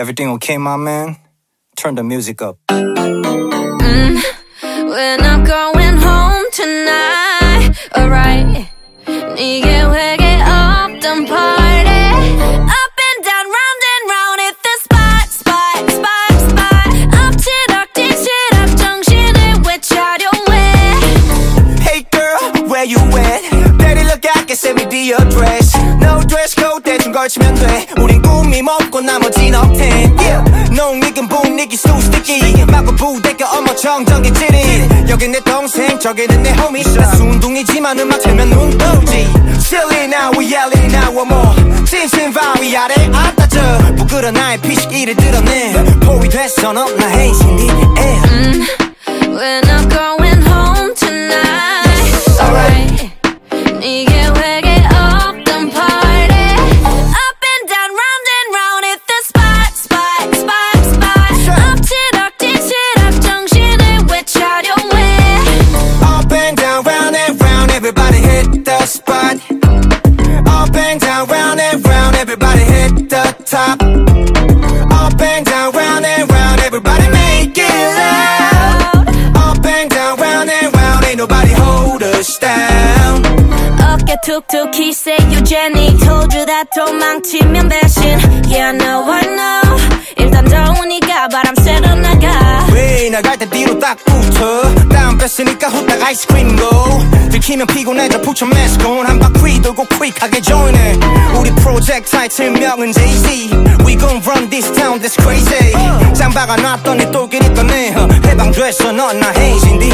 Everything okay, my man? Turn the music up. We're not going home tonight, alright. 네게 회개 없던 party. Up and down, round and round, hit the spot, spot, spot, spot. 엎치락 뒤치락 정신을 외차려 왜? Hey girl, where you at? Daddy look I can send me the address. No dress code 대충 걸치면 돼. 우린 꿈이 먹고 나머진 업텐. Yeah. 농익은 분위기 sticky. 마구 부대껴 어머 정적인 찌릿. 여긴 내 동생, 저기는 내 homie. 나 순둥이지만 음악 틀면 눈 떠오지. Silly now, we yelling now one more. 찐친 바위 아래 앉아져. 부끄러 나의 피식 이를 드러내. 포위 됐어, 너나 헤이신디. Yeah. everybody hit the spot. Up and down, round and round, everybody hit the top. Up and down, round and round, everybody make it loud. Up and down, round and round, ain't nobody hold us down. 어깨 툭툭히 say you Jenny Told you that 도망치면 배신 Yeah I know 나가 왜 나갈 때 뒤로 딱 붙어 다운 뺐으니까 후딱 아이스크림 고 들키면 피곤해져 put your mask on 한 바퀴 돌고 quick하게 join해 우리 프로젝트 타이틀명은 Jay-Z We gon' run this town that's crazy 짱박아 놨더니 똘끼리 떠내 해방됐어 넌나 헤이진디